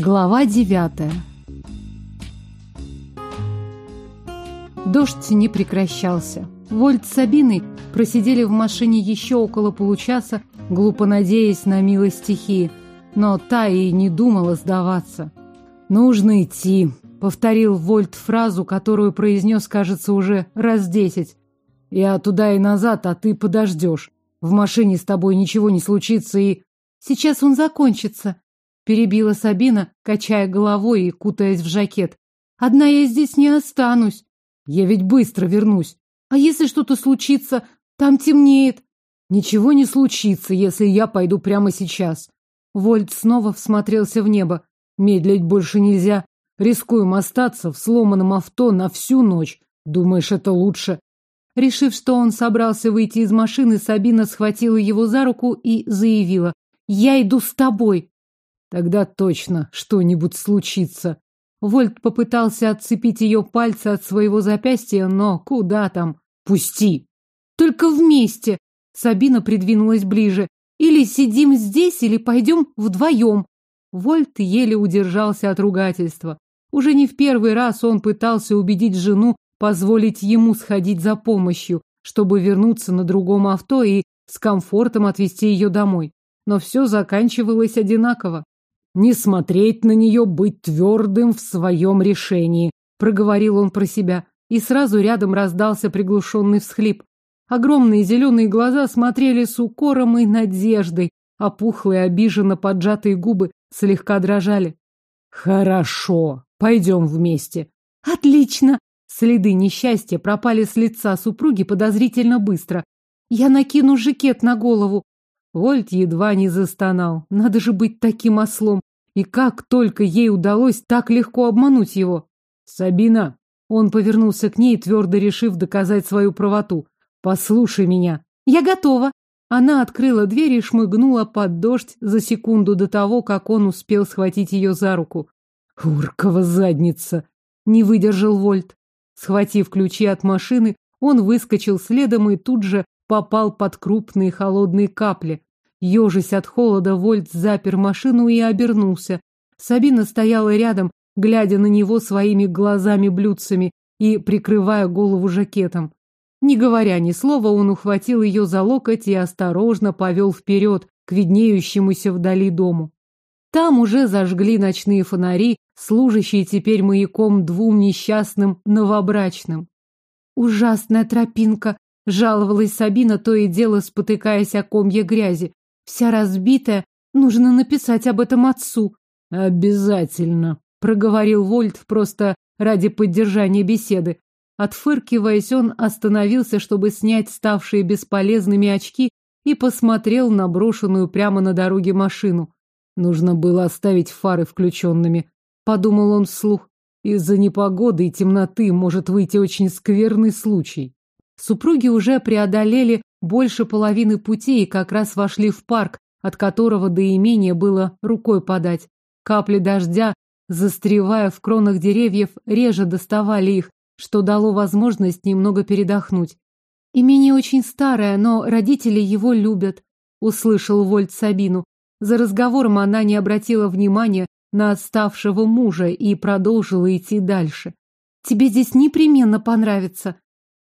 Глава девятая Дождь не прекращался. Вольт с Сабиной просидели в машине еще около получаса, глупо надеясь на милость стихии. Но та и не думала сдаваться. «Нужно идти», — повторил Вольт фразу, которую произнес, кажется, уже раз десять. «Я туда и назад, а ты подождешь. В машине с тобой ничего не случится и...» «Сейчас он закончится», перебила Сабина, качая головой и кутаясь в жакет. Одна я здесь не останусь. Я ведь быстро вернусь. А если что-то случится, там темнеет. Ничего не случится, если я пойду прямо сейчас. Вольт снова всмотрелся в небо. Медлить больше нельзя. Рискуем остаться в сломанном авто на всю ночь. Думаешь, это лучше? Решив, что он собрался выйти из машины, Сабина схватила его за руку и заявила. «Я иду с тобой!» Тогда точно что-нибудь случится. Вольт попытался отцепить ее пальцы от своего запястья, но куда там? Пусти! Только вместе! Сабина придвинулась ближе. Или сидим здесь, или пойдем вдвоем. Вольт еле удержался от ругательства. Уже не в первый раз он пытался убедить жену позволить ему сходить за помощью, чтобы вернуться на другом авто и с комфортом отвезти ее домой. Но все заканчивалось одинаково. Не смотреть на нее, быть твердым в своем решении, проговорил он про себя, и сразу рядом раздался приглушенный всхлип. Огромные зеленые глаза смотрели с укором и надеждой, а пухлые, обиженно поджатые губы слегка дрожали. «Хорошо, пойдем вместе». «Отлично!» Следы несчастья пропали с лица супруги подозрительно быстро. «Я накину жакет на голову». Вольт едва не застонал. Надо же быть таким ослом. И как только ей удалось так легко обмануть его. «Сабина!» Он повернулся к ней, твердо решив доказать свою правоту. «Послушай меня!» «Я готова!» Она открыла дверь и шмыгнула под дождь за секунду до того, как он успел схватить ее за руку. «Уркова задница!» Не выдержал Вольт. Схватив ключи от машины, он выскочил следом и тут же попал под крупные холодные капли. Ежась от холода, Вольт запер машину и обернулся. Сабина стояла рядом, глядя на него своими глазами-блюдцами и прикрывая голову жакетом. Не говоря ни слова, он ухватил ее за локоть и осторожно повел вперед к виднеющемуся вдали дому. Там уже зажгли ночные фонари, служащие теперь маяком двум несчастным новобрачным. «Ужасная тропинка!» — жаловалась Сабина, то и дело спотыкаясь о комье грязи вся разбитая. Нужно написать об этом отцу. Обязательно, проговорил Вольт просто ради поддержания беседы. Отфыркиваясь, он остановился, чтобы снять ставшие бесполезными очки и посмотрел на брошенную прямо на дороге машину. Нужно было оставить фары включенными, подумал он вслух. Из-за непогоды и темноты может выйти очень скверный случай. Супруги уже преодолели больше половины пути и как раз вошли в парк, от которого до имения было рукой подать. Капли дождя, застревая в кронах деревьев, реже доставали их, что дало возможность немного передохнуть. «Имение очень старое, но родители его любят», — услышал Вольт Сабину. За разговором она не обратила внимания на отставшего мужа и продолжила идти дальше. «Тебе здесь непременно понравится».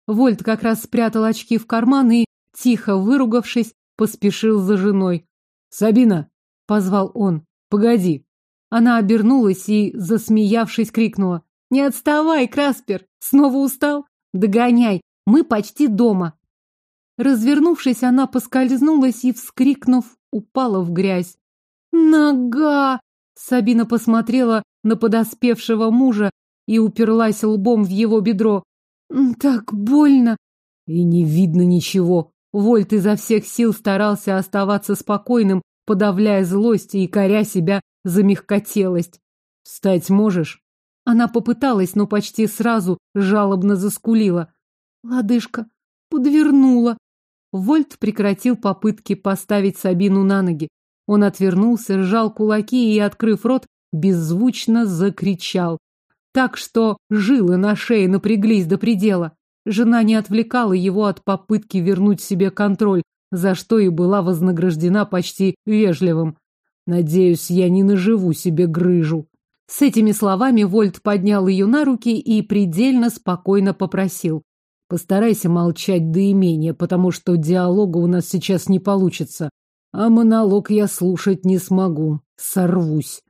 Вольт как раз спрятал очки в карман и тихо выругавшись, поспешил за женой. «Сабина!» — позвал он. «Погоди!» Она обернулась и, засмеявшись, крикнула. «Не отставай, Краспер! Снова устал? Догоняй! Мы почти дома!» Развернувшись, она поскользнулась и, вскрикнув, упала в грязь. «Нога!» Сабина посмотрела на подоспевшего мужа и уперлась лбом в его бедро. «Так больно!» «И не видно ничего!» Вольт изо всех сил старался оставаться спокойным, подавляя злость и коря себя за мягкотелость. «Встать можешь?» Она попыталась, но почти сразу жалобно заскулила. Лодыжка подвернула. Вольт прекратил попытки поставить Сабину на ноги. Он отвернулся, сжал кулаки и, открыв рот, беззвучно закричал. Так что жилы на шее напряглись до предела. Жена не отвлекала его от попытки вернуть себе контроль, за что и была вознаграждена почти вежливым. Надеюсь, я не наживу себе грыжу. С этими словами Вольт поднял ее на руки и предельно спокойно попросил. Постарайся молчать до имения, потому что диалога у нас сейчас не получится. А монолог я слушать не смогу. Сорвусь.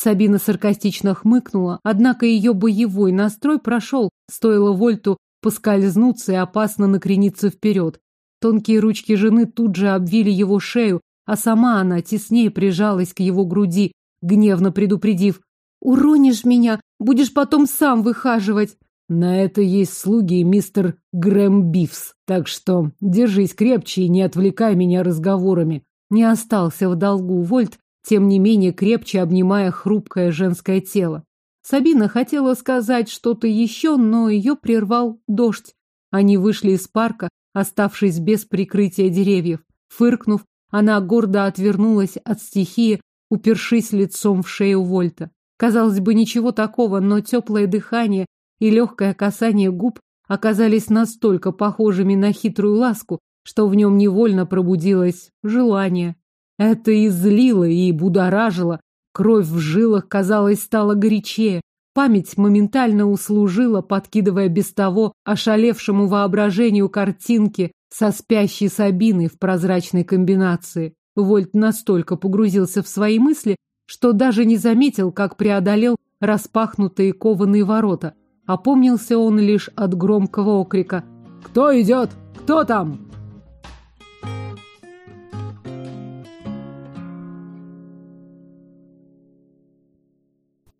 Сабина саркастично хмыкнула, однако ее боевой настрой прошел, стоило Вольту поскользнуться и опасно накрениться вперед. Тонкие ручки жены тут же обвили его шею, а сама она теснее прижалась к его груди, гневно предупредив. «Уронишь меня, будешь потом сам выхаживать!» На это есть слуги мистер Грэм Бифс, так что держись крепче и не отвлекай меня разговорами. Не остался в долгу Вольт, тем не менее крепче обнимая хрупкое женское тело. Сабина хотела сказать что-то еще, но ее прервал дождь. Они вышли из парка, оставшись без прикрытия деревьев. Фыркнув, она гордо отвернулась от стихии, упершись лицом в шею Вольта. Казалось бы, ничего такого, но теплое дыхание и легкое касание губ оказались настолько похожими на хитрую ласку, что в нем невольно пробудилось желание. Это и злило, и будоражило. Кровь в жилах, казалось, стала горячее. Память моментально услужила, подкидывая без того ошалевшему воображению картинки со спящей Сабиной в прозрачной комбинации. Вольт настолько погрузился в свои мысли, что даже не заметил, как преодолел распахнутые кованые ворота. Опомнился он лишь от громкого окрика. «Кто идет? Кто там?»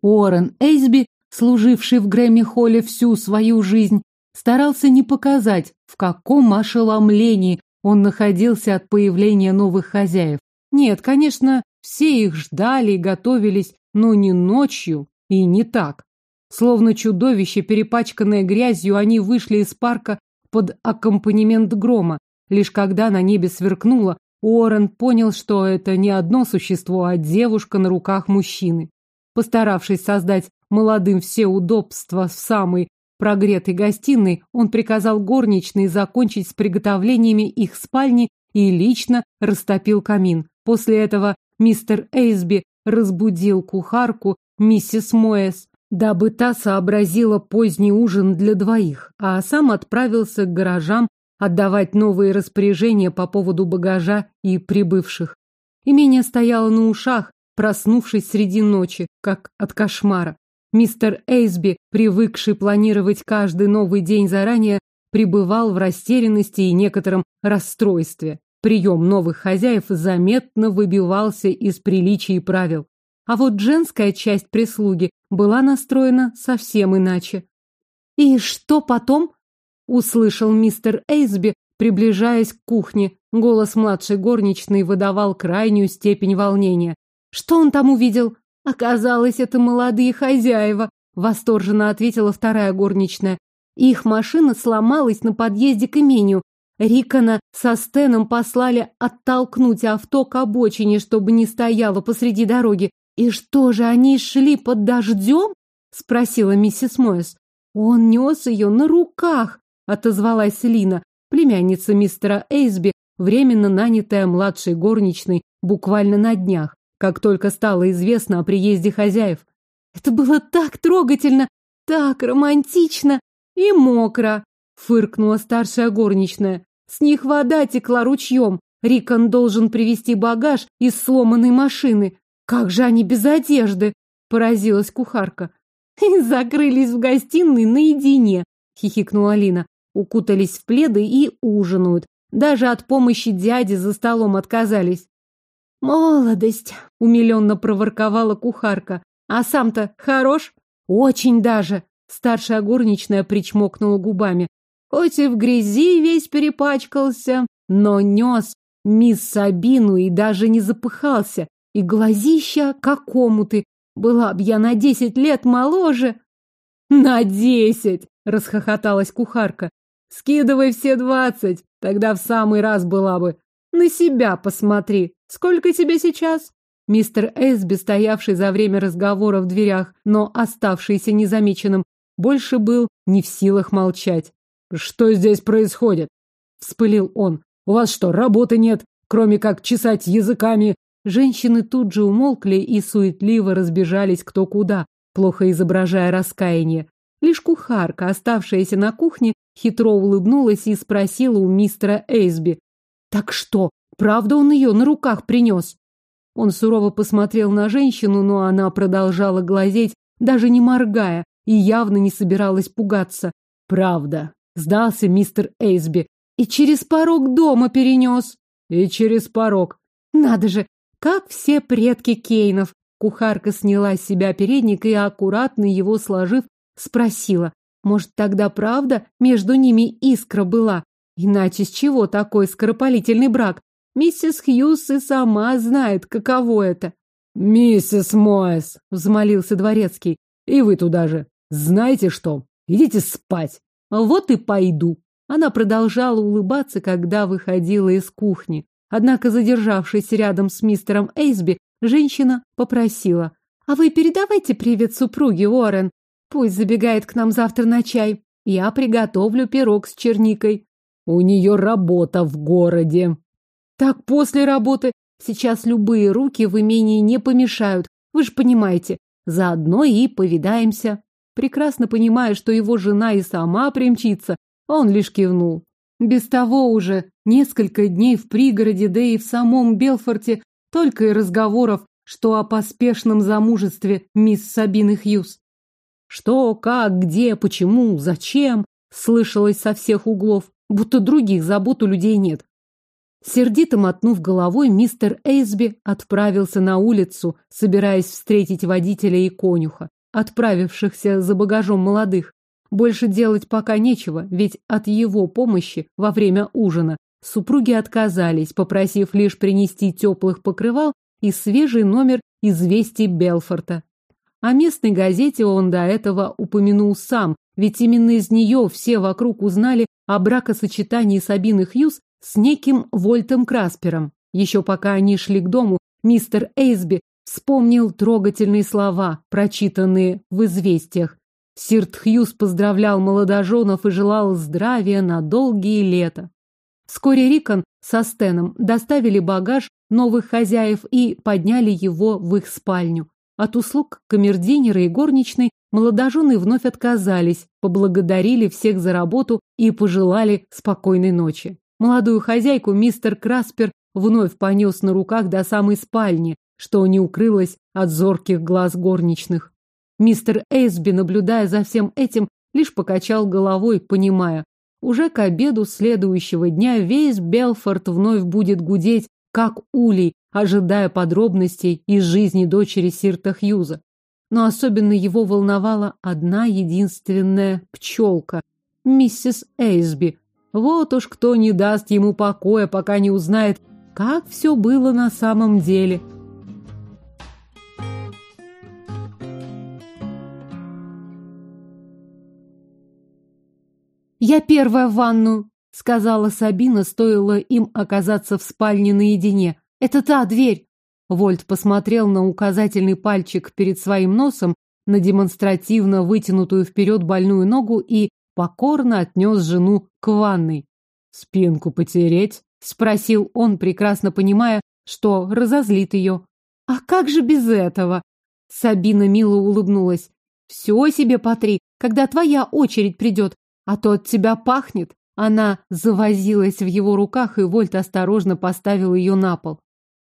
Уоррен Эйсби, служивший в Грэмми-холле всю свою жизнь, старался не показать, в каком ошеломлении он находился от появления новых хозяев. Нет, конечно, все их ждали и готовились, но не ночью и не так. Словно чудовище, перепачканное грязью, они вышли из парка под аккомпанемент грома. Лишь когда на небе сверкнуло, Уоррен понял, что это не одно существо, а девушка на руках мужчины. Постаравшись создать молодым все удобства в самой прогретой гостиной, он приказал горничной закончить с приготовлениями их спальни и лично растопил камин. После этого мистер Эйсби разбудил кухарку миссис Моэс, дабы та сообразила поздний ужин для двоих, а сам отправился к гаражам отдавать новые распоряжения по поводу багажа и прибывших. Имение стояло на ушах, проснувшись среди ночи, как от кошмара. Мистер Эйсби, привыкший планировать каждый новый день заранее, пребывал в растерянности и некотором расстройстве. Прием новых хозяев заметно выбивался из приличий и правил. А вот женская часть прислуги была настроена совсем иначе. «И что потом?» — услышал мистер Эйсби, приближаясь к кухне. Голос младшей горничной выдавал крайнюю степень волнения. «Что он там увидел?» «Оказалось, это молодые хозяева», — восторженно ответила вторая горничная. Их машина сломалась на подъезде к имению. Рикона со Стеном послали оттолкнуть авто к обочине, чтобы не стояло посреди дороги. «И что же, они шли под дождем?» — спросила миссис Мойс. «Он нес ее на руках», — отозвалась Лина, племянница мистера Эйсби, временно нанятая младшей горничной буквально на днях, как только стало известно о приезде хозяев. «Это было так трогательно, так романтично и мокро», — фыркнула старшая горничная. «С них вода текла ручьем. Рикон должен привезти багаж из сломанной машины. Как же они без одежды? Поразилась кухарка. И закрылись в гостиной наедине, хихикнула Алина. Укутались в пледы и ужинают. Даже от помощи дяди за столом отказались. Молодость, умиленно проворковала кухарка. А сам-то хорош? Очень даже. Старшая горничная причмокнула губами. Хоть и в грязи весь перепачкался, но нес мисс Сабину и даже не запыхался. И глазища какому ты. Была б я на десять лет моложе. На десять! Расхохоталась кухарка. Скидывай все двадцать, тогда в самый раз была бы. На себя посмотри. Сколько тебе сейчас? Мистер Эсби, стоявший за время разговора в дверях, но оставшийся незамеченным, больше был не в силах молчать. «Что здесь происходит?» — вспылил он. «У вас что, работы нет, кроме как чесать языками Женщины тут же умолкли и суетливо разбежались кто куда, плохо изображая раскаяние. Лишь кухарка, оставшаяся на кухне, хитро улыбнулась и спросила у мистера Эйсби. «Так что, правда он ее на руках принес?» Он сурово посмотрел на женщину, но она продолжала глазеть, даже не моргая, и явно не собиралась пугаться. «Правда», — сдался мистер Эйсби. «И через порог дома перенес». «И через порог». «Надо же, как все предки Кейнов!» Кухарка сняла с себя передник и, аккуратно его сложив, спросила. «Может, тогда правда между ними искра была? Иначе с чего такой скоропалительный брак? Миссис Хьюз и сама знает, каково это. «Миссис Моэс!» — взмолился дворецкий. «И вы туда же. Знаете что? Идите спать!» «Вот и пойду!» Она продолжала улыбаться, когда выходила из кухни. Однако, задержавшись рядом с мистером Эйсби, женщина попросила. «А вы передавайте привет супруге, Уоррен. Пусть забегает к нам завтра на чай. Я приготовлю пирог с черникой». «У нее работа в городе», так после работы сейчас любые руки в имении не помешают. Вы же понимаете, заодно и повидаемся. Прекрасно понимая, что его жена и сама примчится, он лишь кивнул. Без того уже несколько дней в пригороде, да и в самом Белфорте только и разговоров, что о поспешном замужестве мисс Сабины Хьюз. Что, как, где, почему, зачем, слышалось со всех углов, будто других забот у людей нет. Сердито мотнув головой, мистер Эйсби отправился на улицу, собираясь встретить водителя и конюха, отправившихся за багажом молодых. Больше делать пока нечего, ведь от его помощи во время ужина супруги отказались, попросив лишь принести теплых покрывал и свежий номер известий Белфорта. О местной газете он до этого упомянул сам, ведь именно из нее все вокруг узнали о бракосочетании Сабины Хьюз с неким Вольтом Краспером. Еще пока они шли к дому, мистер Эйсби вспомнил трогательные слова, прочитанные в известиях. Сирт Хьюз поздравлял молодоженов и желал здравия на долгие лета. Вскоре Рикон со Стеном доставили багаж новых хозяев и подняли его в их спальню. От услуг камердинера и горничной молодожены вновь отказались, поблагодарили всех за работу и пожелали спокойной ночи. Молодую хозяйку мистер Краспер вновь понес на руках до самой спальни, что не укрылось от зорких глаз горничных. Мистер Эйсби, наблюдая за всем этим, лишь покачал головой, понимая, уже к обеду следующего дня весь Белфорд вновь будет гудеть, как улей, ожидая подробностей из жизни дочери Сирта Хьюза. Но особенно его волновала одна единственная пчелка – миссис Эйсби, вот уж кто не даст ему покоя, пока не узнает, как все было на самом деле. «Я первая в ванну», — сказала Сабина, стоило им оказаться в спальне наедине. «Это та дверь!» Вольт посмотрел на указательный пальчик перед своим носом, на демонстративно вытянутую вперед больную ногу и покорно отнес жену к ванной. «Спинку потереть?» — спросил он, прекрасно понимая, что разозлит ее. «А как же без этого?» Сабина мило улыбнулась. «Все себе потри, когда твоя очередь придет, а то от тебя пахнет». Она завозилась в его руках, и Вольт осторожно поставил ее на пол.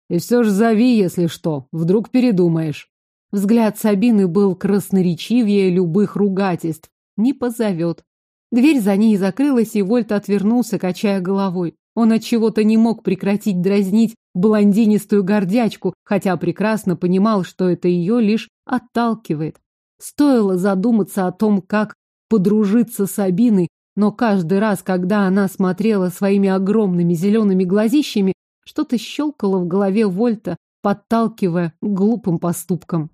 «И все же зови, если что, вдруг передумаешь». Взгляд Сабины был красноречивее любых ругательств. Не позовет. Дверь за ней закрылась, и Вольт отвернулся, качая головой. Он от чего-то не мог прекратить дразнить блондинистую гордячку, хотя прекрасно понимал, что это ее лишь отталкивает. Стоило задуматься о том, как подружиться с Абиной, но каждый раз, когда она смотрела своими огромными зелеными глазищами, что-то щелкало в голове Вольта, подталкивая глупым поступкам.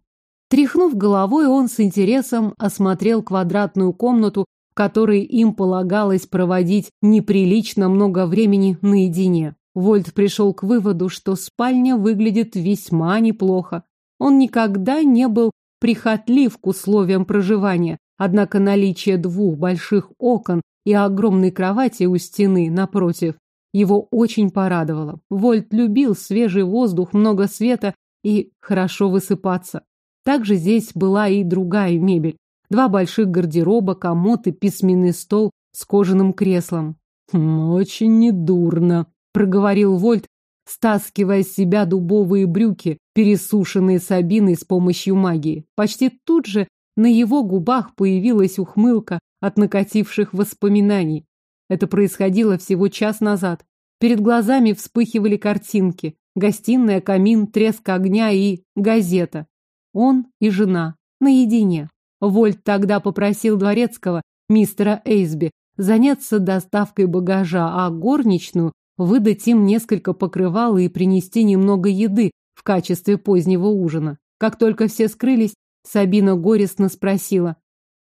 Тряхнув головой, он с интересом осмотрел квадратную комнату которой им полагалось проводить неприлично много времени наедине. Вольт пришел к выводу, что спальня выглядит весьма неплохо. Он никогда не был прихотлив к условиям проживания, однако наличие двух больших окон и огромной кровати у стены напротив его очень порадовало. Вольт любил свежий воздух, много света и хорошо высыпаться. Также здесь была и другая мебель. Два больших гардероба, комод и письменный стол с кожаным креслом. «Хм, «Очень недурно», — проговорил Вольт, стаскивая с себя дубовые брюки, пересушенные Сабиной с помощью магии. Почти тут же на его губах появилась ухмылка от накативших воспоминаний. Это происходило всего час назад. Перед глазами вспыхивали картинки. Гостиная, камин, треск огня и газета. Он и жена. Наедине. Вольт тогда попросил дворецкого, мистера Эйсби, заняться доставкой багажа, а горничную выдать им несколько покрывал и принести немного еды в качестве позднего ужина. Как только все скрылись, Сабина горестно спросила.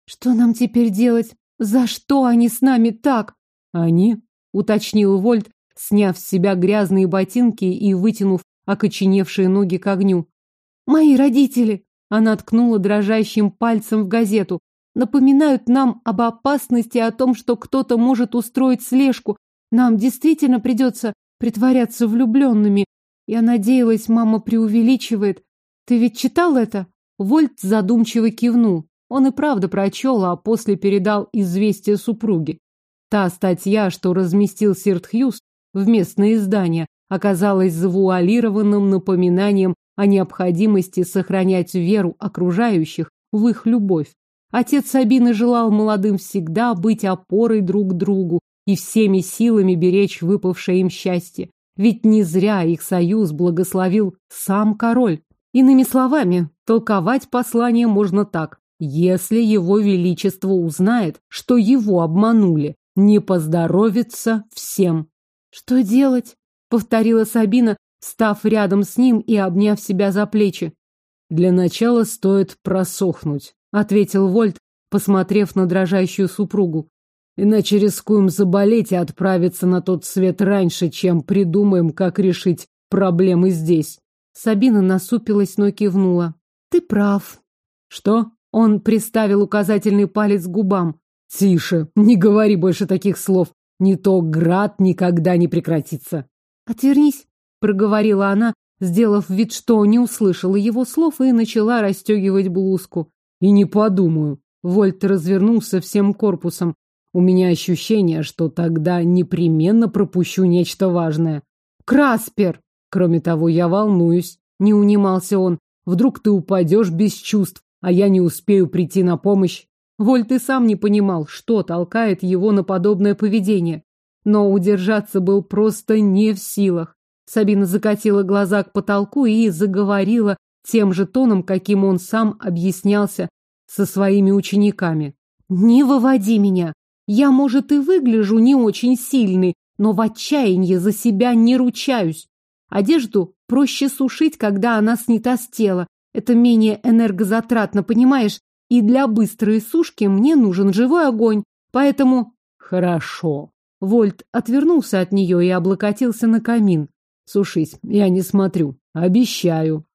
«Что нам теперь делать? За что они с нами так?» «Они?» — уточнил Вольт, сняв с себя грязные ботинки и вытянув окоченевшие ноги к огню. «Мои родители!» — она ткнула дрожащим пальцем в газету. «Напоминают нам об опасности, о том, что кто-то может устроить слежку. Нам действительно придется притворяться влюбленными. Я надеялась, мама преувеличивает. Ты ведь читал это?» Вольт задумчиво кивнул. Он и правда прочел, а после передал известие супруге. Та статья, что разместил Сирт Хьюз в местное издание, оказалась завуалированным напоминанием о необходимости сохранять веру окружающих в их любовь. Отец Сабины желал молодым всегда быть опорой друг другу и всеми силами беречь выпавшее им счастье. Ведь не зря их союз благословил сам король. Иными словами, толковать послание можно так. Если его величество узнает, что его обманули, не поздоровится всем. Что делать? Повторила Сабина, став рядом с ним и обняв себя за плечи. Для начала стоит просохнуть, ответил Вольт, посмотрев на дрожащую супругу. Иначе рискуем заболеть и отправиться на тот свет раньше, чем придумаем, как решить проблемы здесь. Сабина насупилась, но кивнула. Ты прав. Что? Он приставил указательный палец к губам. Тише, не говори больше таких слов. Не то град никогда не прекратится. Отвернись, проговорила она, сделав вид, что не услышала его слов и начала расстегивать блузку. И не подумаю. Вольт развернулся всем корпусом. У меня ощущение, что тогда непременно пропущу нечто важное. Краспер! Кроме того, я волнуюсь. Не унимался он. Вдруг ты упадешь без чувств, а я не успею прийти на помощь. Вольт и сам не понимал, что толкает его на подобное поведение. Но удержаться был просто не в силах. Сабина закатила глаза к потолку и заговорила тем же тоном, каким он сам объяснялся со своими учениками. «Не выводи меня. Я, может, и выгляжу не очень сильный, но в отчаянии за себя не ручаюсь. Одежду проще сушить, когда она снята с тела. Это менее энергозатратно, понимаешь? И для быстрой сушки мне нужен живой огонь, поэтому... Хорошо. Вольт отвернулся от нее и облокотился на камин. Сушись, я не смотрю. Обещаю.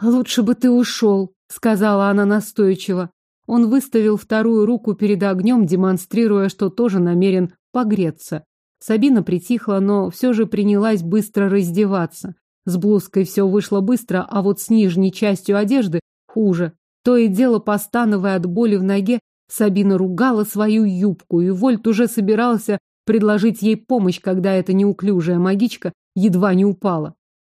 Лучше бы ты ушел, сказала она настойчиво. Он выставил вторую руку перед огнем, демонстрируя, что тоже намерен погреться. Сабина притихла, но все же принялась быстро раздеваться. С блузкой все вышло быстро, а вот с нижней частью одежды хуже. То и дело, постановая от боли в ноге, Сабина ругала свою юбку, и Вольт уже собирался предложить ей помощь, когда эта неуклюжая магичка едва не упала.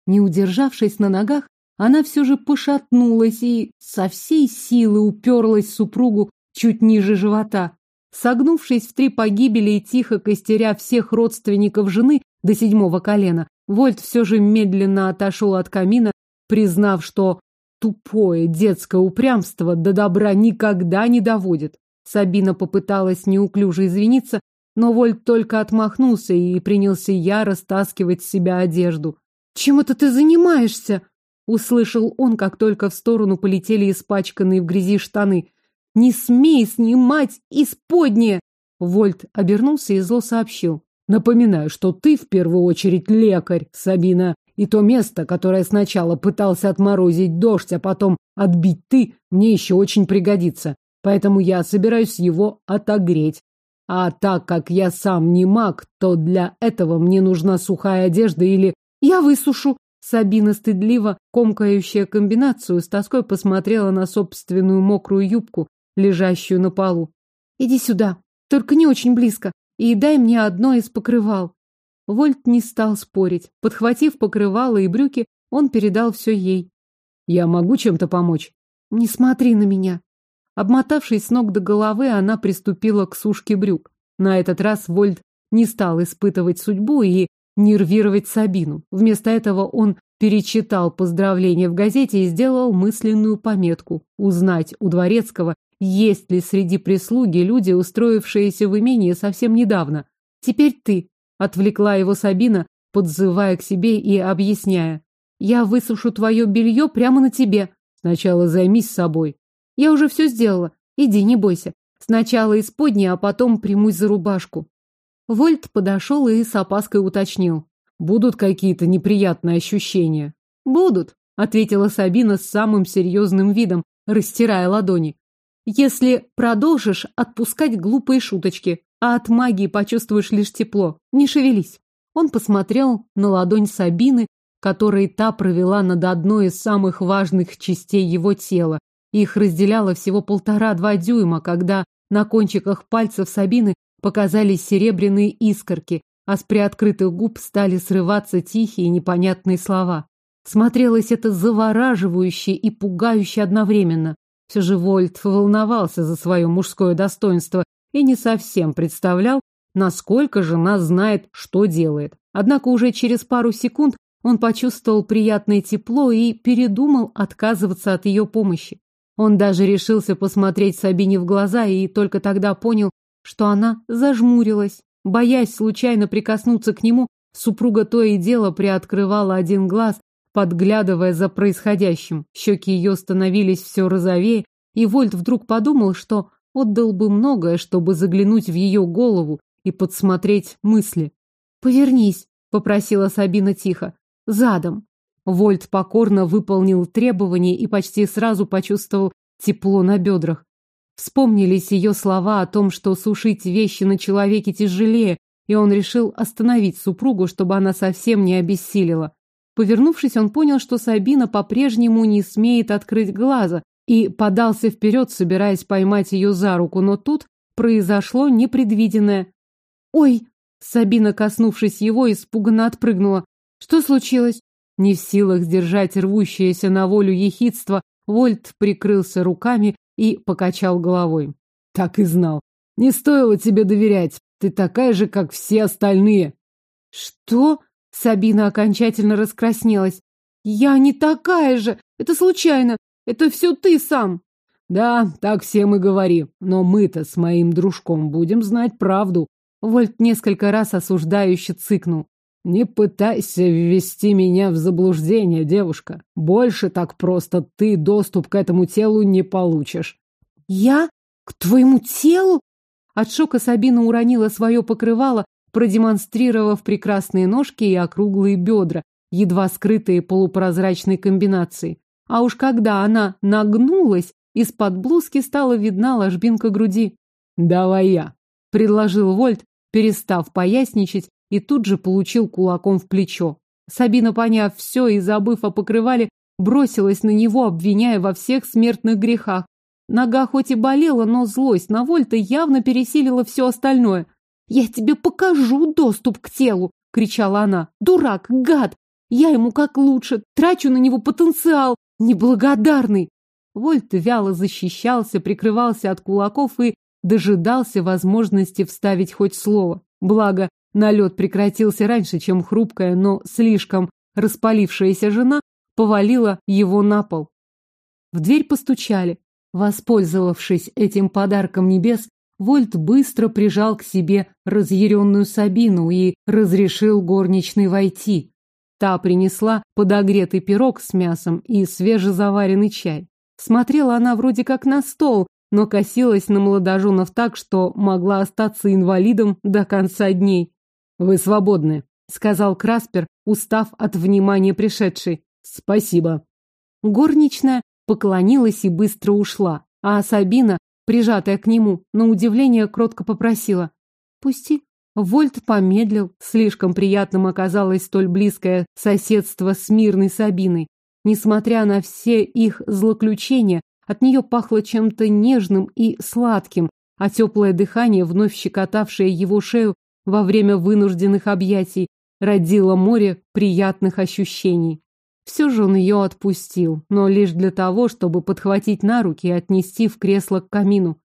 Не удержавшись на ногах, она все же пошатнулась и со всей силы уперлась супругу чуть ниже живота. Согнувшись в три погибели и тихо костеря всех родственников жены до седьмого колена, Вольт все же медленно отошел от камина, признав, что Тупое детское упрямство до добра никогда не доводит. Сабина попыталась неуклюже извиниться, но Вольт только отмахнулся и принялся яро стаскивать с себя одежду. «Чем это ты занимаешься?» Услышал он, как только в сторону полетели испачканные в грязи штаны. «Не смей снимать исподнее!» Вольт обернулся и зло сообщил. «Напоминаю, что ты в первую очередь лекарь, Сабина. И то место, которое сначала пытался отморозить дождь, а потом отбить ты, мне еще очень пригодится. Поэтому я собираюсь его отогреть. А так как я сам не маг, то для этого мне нужна сухая одежда или... Я высушу. Сабина стыдливо, комкающая комбинацию, с тоской посмотрела на собственную мокрую юбку, лежащую на полу. Иди сюда, только не очень близко, и дай мне одно из покрывал. Вольт не стал спорить. Подхватив покрывало и брюки, он передал все ей. Я могу чем-то помочь? Не смотри на меня. Обмотавшись с ног до головы, она приступила к сушке брюк. На этот раз Вольт не стал испытывать судьбу и нервировать Сабину. Вместо этого он перечитал поздравления в газете и сделал мысленную пометку узнать у Дворецкого, есть ли среди прислуги люди, устроившиеся в имении совсем недавно. «Теперь ты», — отвлекла его Сабина, подзывая к себе и объясняя. «Я высушу твое белье прямо на тебе. Сначала займись собой». «Я уже все сделала. Иди, не бойся. Сначала исподней, а потом примусь за рубашку». Вольт подошел и с опаской уточнил. «Будут какие-то неприятные ощущения?» «Будут», — ответила Сабина с самым серьезным видом, растирая ладони. «Если продолжишь отпускать глупые шуточки, а от магии почувствуешь лишь тепло, не шевелись». Он посмотрел на ладонь Сабины, которой та провела над одной из самых важных частей его тела. Их разделяло всего полтора-два дюйма, когда на кончиках пальцев Сабины показались серебряные искорки, а с приоткрытых губ стали срываться тихие непонятные слова. Смотрелось это завораживающе и пугающе одновременно. Все же Вольт волновался за свое мужское достоинство и не совсем представлял, насколько жена знает, что делает. Однако уже через пару секунд он почувствовал приятное тепло и передумал отказываться от ее помощи. Он даже решился посмотреть Сабине в глаза и только тогда понял, что она зажмурилась. Боясь случайно прикоснуться к нему, супруга то и дело приоткрывала один глаз, подглядывая за происходящим. Щеки ее становились все розовее, и Вольт вдруг подумал, что отдал бы многое, чтобы заглянуть в ее голову и подсмотреть мысли. «Повернись», — попросила Сабина тихо, — «задом». Вольт покорно выполнил требование и почти сразу почувствовал тепло на бедрах. Вспомнились ее слова о том, что сушить вещи на человеке тяжелее, и он решил остановить супругу, чтобы она совсем не обессилила. Повернувшись, он понял, что Сабина по-прежнему не смеет открыть глаза, и подался вперед, собираясь поймать ее за руку, но тут произошло непредвиденное. «Ой!» Сабина, коснувшись его, испуганно отпрыгнула. «Что случилось?» Не в силах сдержать рвущееся на волю ехидство, Вольт прикрылся руками и покачал головой. Так и знал. Не стоило тебе доверять. Ты такая же, как все остальные. Что? Сабина окончательно раскраснелась. Я не такая же. Это случайно. Это все ты сам. Да, так всем и говори. Но мы-то с моим дружком будем знать правду. Вольт несколько раз осуждающе цыкнул. Не пытайся ввести меня в заблуждение, девушка. Больше так просто ты доступ к этому телу не получишь. Я? К твоему телу? От шока Сабина уронила свое покрывало, продемонстрировав прекрасные ножки и округлые бедра, едва скрытые полупрозрачной комбинацией. А уж когда она нагнулась, из-под блузки стала видна ложбинка груди. «Давай я», — предложил Вольт, перестав поясничать и тут же получил кулаком в плечо. Сабина, поняв все и забыв о покрывале, бросилась на него, обвиняя во всех смертных грехах. Нога хоть и болела, но злость на Вольта явно пересилила все остальное. «Я тебе покажу доступ к телу!» — кричала она. «Дурак, гад! Я ему как лучше, трачу на него потенциал, неблагодарный!» Вольт вяло защищался, прикрывался от кулаков и дожидался возможности вставить хоть слово. Благо, Налет прекратился раньше, чем хрупкая, но слишком распалившаяся жена повалила его на пол. В дверь постучали. Воспользовавшись этим подарком небес, Вольт быстро прижал к себе разъяренную Сабину и разрешил горничной войти. Та принесла подогретый пирог с мясом и свежезаваренный чай. Смотрела она вроде как на стол, но косилась на молодоженов так, что могла остаться инвалидом до конца дней. «Вы свободны», — сказал Краспер, устав от внимания пришедшей. «Спасибо». Горничная поклонилась и быстро ушла, а Сабина, прижатая к нему, на удивление кротко попросила. отпусти. Вольт помедлил. Слишком приятным оказалось столь близкое соседство с мирной Сабиной. Несмотря на все их злоключения, от нее пахло чем-то нежным и сладким, а теплое дыхание, вновь щекотавшее его шею во время вынужденных объятий, родило море приятных ощущений. Все же он ее отпустил, но лишь для того, чтобы подхватить на руки и отнести в кресло к камину.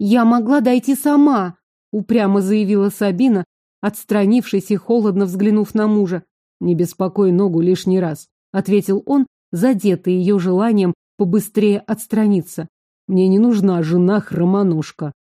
«Я могла дойти сама!» — упрямо заявила Сабина, отстранившись и холодно взглянув на мужа. «Не беспокой ногу лишний раз», — ответил он, задетый ее желанием побыстрее отстраниться. «Мне не нужна жена-хромоножка».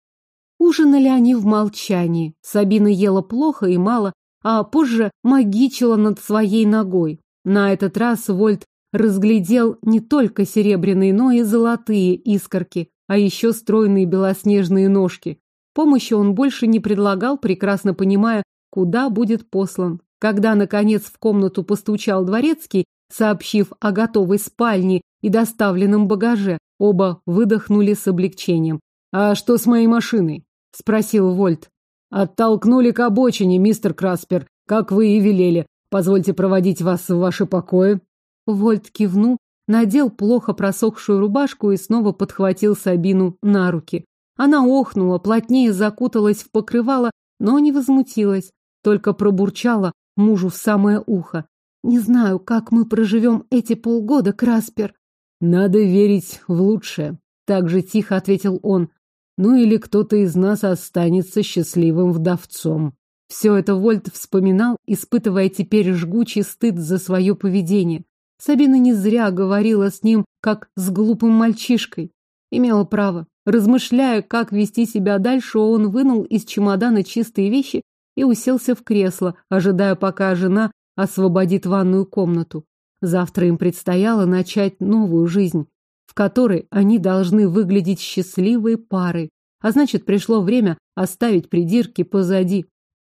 Ужинали они в молчании. Сабина ела плохо и мало, а позже магичила над своей ногой. На этот раз Вольт разглядел не только серебряные, но и золотые искорки, а еще стройные белоснежные ножки. Помощи он больше не предлагал, прекрасно понимая, куда будет послан. Когда, наконец, в комнату постучал дворецкий, сообщив о готовой спальне и доставленном багаже, оба выдохнули с облегчением. «А что с моей машиной?» — спросил Вольт. «Оттолкнули к обочине, мистер Краспер, как вы и велели. Позвольте проводить вас в ваши покои. Вольт кивнул, надел плохо просохшую рубашку и снова подхватил Сабину на руки. Она охнула, плотнее закуталась в покрывало, но не возмутилась, только пробурчала мужу в самое ухо. «Не знаю, как мы проживем эти полгода, Краспер». «Надо верить в лучшее», — так же тихо ответил он. «Ну или кто-то из нас останется счастливым вдовцом». Все это Вольт вспоминал, испытывая теперь жгучий стыд за свое поведение. Сабина не зря говорила с ним, как с глупым мальчишкой. Имела право. Размышляя, как вести себя дальше, он вынул из чемодана чистые вещи и уселся в кресло, ожидая, пока жена освободит ванную комнату. Завтра им предстояло начать новую жизнь, в которой они должны выглядеть счастливой парой. А значит, пришло время оставить придирки позади.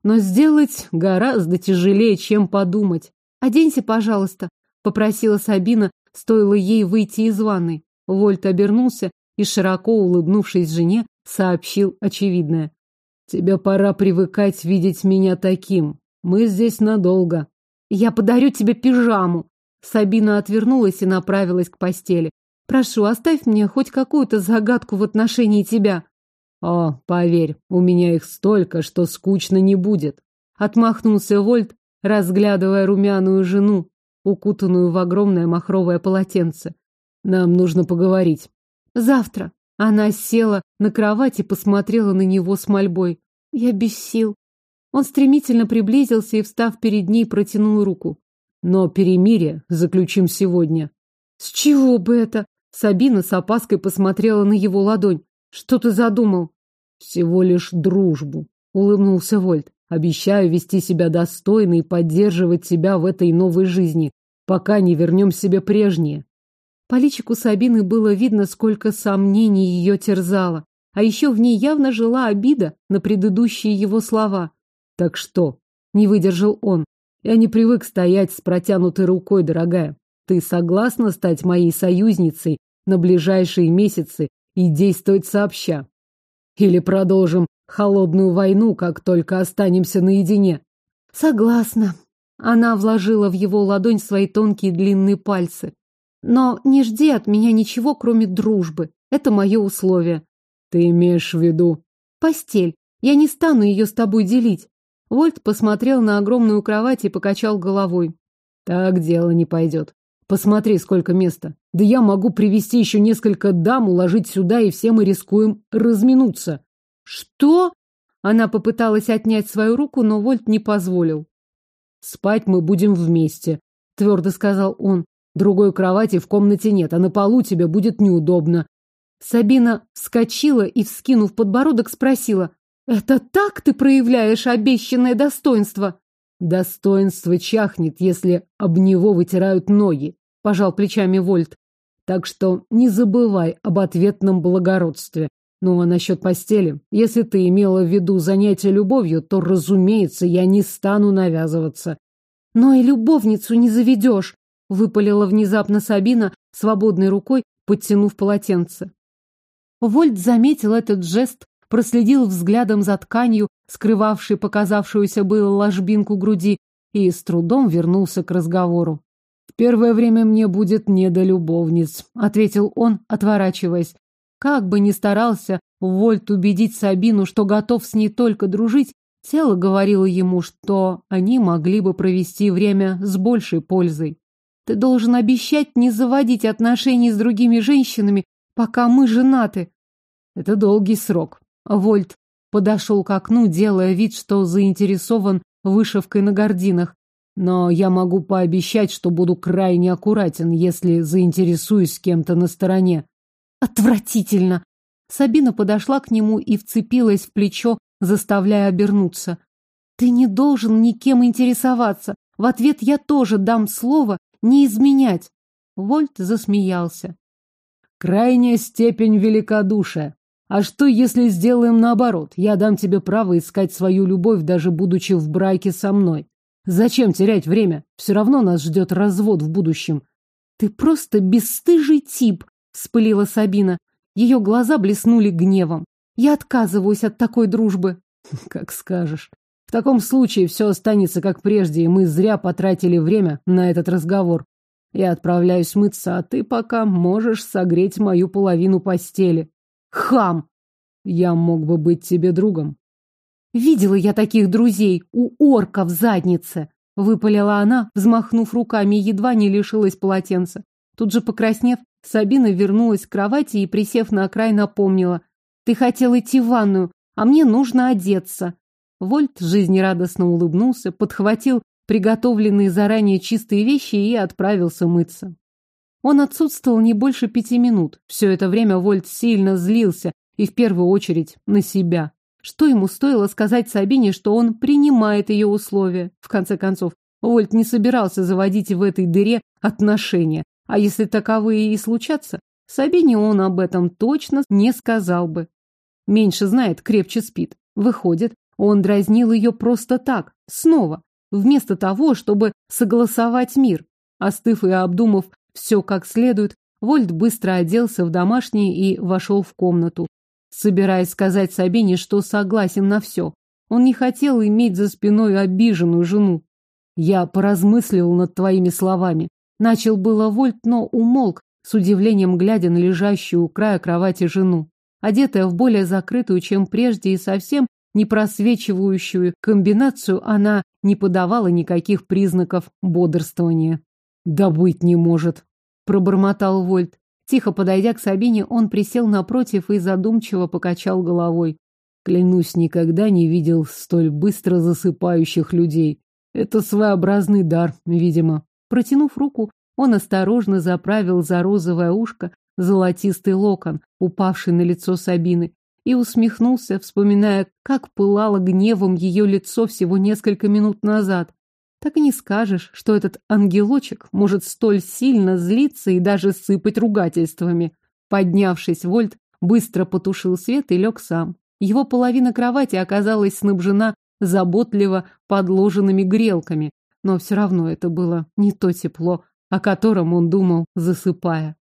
Но сделать гораздо тяжелее, чем подумать. «Оденься, пожалуйста», — попросила Сабина, стоило ей выйти из ванной. Вольт обернулся и, широко улыбнувшись жене, сообщил очевидное. «Тебе пора привыкать видеть меня таким. Мы здесь надолго». «Я подарю тебе пижаму». Сабина отвернулась и направилась к постели. «Прошу, оставь мне хоть какую-то загадку в отношении тебя». О, поверь, у меня их столько, что скучно не будет. Отмахнулся Вольт, разглядывая румяную жену, укутанную в огромное махровое полотенце. Нам нужно поговорить. Завтра. Она села на кровать и посмотрела на него с мольбой. Я без сил. Он стремительно приблизился и, встав перед ней, протянул руку. Но перемирие заключим сегодня. С чего бы это? Сабина с опаской посмотрела на его ладонь. Что ты задумал? Всего лишь дружбу, улыбнулся Вольт. Обещаю вести себя достойно и поддерживать тебя в этой новой жизни, пока не вернем себе прежнее. По личику Сабины было видно, сколько сомнений ее терзало. А еще в ней явно жила обида на предыдущие его слова. Так что? Не выдержал он. Я не привык стоять с протянутой рукой, дорогая. Ты согласна стать моей союзницей на ближайшие месяцы и действовать сообща. Или продолжим холодную войну, как только останемся наедине. Согласна. Она вложила в его ладонь свои тонкие длинные пальцы. Но не жди от меня ничего, кроме дружбы. Это мое условие. Ты имеешь в виду? Постель. Я не стану ее с тобой делить. Вольт посмотрел на огромную кровать и покачал головой. Так дело не пойдет. Посмотри, сколько места. Да я могу привести еще несколько дам, уложить сюда, и все мы рискуем разминуться. Что? Она попыталась отнять свою руку, но Вольт не позволил. Спать мы будем вместе, твердо сказал он. Другой кровати в комнате нет, а на полу тебе будет неудобно. Сабина вскочила и, вскинув подбородок, спросила. «Это так ты проявляешь обещанное достоинство?» «Достоинство чахнет, если об него вытирают ноги пожал плечами Вольт. Так что не забывай об ответном благородстве. Ну, а насчет постели, если ты имела в виду занятие любовью, то, разумеется, я не стану навязываться. Но и любовницу не заведешь, выпалила внезапно Сабина, свободной рукой подтянув полотенце. Вольт заметил этот жест, проследил взглядом за тканью, скрывавший показавшуюся было ложбинку груди, и с трудом вернулся к разговору. «В первое время мне будет не до любовниц», — ответил он, отворачиваясь. Как бы ни старался Вольт убедить Сабину, что готов с ней только дружить, тело говорило ему, что они могли бы провести время с большей пользой. Ты должен обещать не заводить отношений с другими женщинами, пока мы женаты. Это долгий срок. Вольт подошел к окну, делая вид, что заинтересован вышивкой на гординах. Но я могу пообещать, что буду крайне аккуратен, если заинтересуюсь кем-то на стороне. Отвратительно! Сабина подошла к нему и вцепилась в плечо, заставляя обернуться. Ты не должен никем интересоваться. В ответ я тоже дам слово не изменять. Вольт засмеялся. Крайняя степень великодушия. А что, если сделаем наоборот? Я дам тебе право искать свою любовь, даже будучи в браке со мной. Зачем терять время? Все равно нас ждет развод в будущем. Ты просто бесстыжий тип, вспылила Сабина. Ее глаза блеснули гневом. Я отказываюсь от такой дружбы. Как скажешь. В таком случае все останется как прежде, и мы зря потратили время на этот разговор. Я отправляюсь мыться, а ты пока можешь согреть мою половину постели. Хам! Я мог бы быть тебе другом. Видела я таких друзей у орка в заднице. Выпалила она, взмахнув руками, едва не лишилась полотенца. Тут же покраснев, Сабина вернулась к кровати и, присев на край, напомнила. Ты хотел идти в ванную, а мне нужно одеться. Вольт жизнерадостно улыбнулся, подхватил приготовленные заранее чистые вещи и отправился мыться. Он отсутствовал не больше пяти минут. Все это время Вольт сильно злился, и в первую очередь на себя. Что ему стоило сказать Сабине, что он принимает ее условия? В конце концов, Вольт не собирался заводить в этой дыре отношения, а если таковые и случатся, Сабине он об этом точно не сказал бы. Меньше знает, крепче спит. Выходит, он дразнил ее просто так, снова, вместо того, чтобы согласовать мир. Остыв и обдумав все как следует, Вольт быстро оделся в домашний и вошел в комнату, собираясь сказать Сабине, что согласен на все. Он не хотел иметь за спиной обиженную жену. Я поразмыслил над твоими словами. Начал было Вольт, но умолк, с удивлением глядя на лежащую у края кровати жену. Одетая в более закрытую, чем прежде, и совсем не просвечивающую комбинацию, она не подавала никаких признаков бодрствования. «Да быть не может», — пробормотал Вольт. Тихо подойдя к Сабине, он присел напротив и задумчиво покачал головой. Клянусь, никогда не видел столь быстро засыпающих людей. Это своеобразный дар, видимо. Протянув руку, он осторожно заправил за розовое ушко золотистый локон, упавший на лицо Сабины, и усмехнулся, вспоминая, как пылало гневом ее лицо всего несколько минут назад. Так и не скажешь, что этот ангелочек может столь сильно злиться и даже сыпать ругательствами. Поднявшись, Вольт быстро потушил свет и лег сам. Его половина кровати оказалась снабжена заботливо подложенными грелками, но все равно это было не то тепло, о котором он думал, засыпая.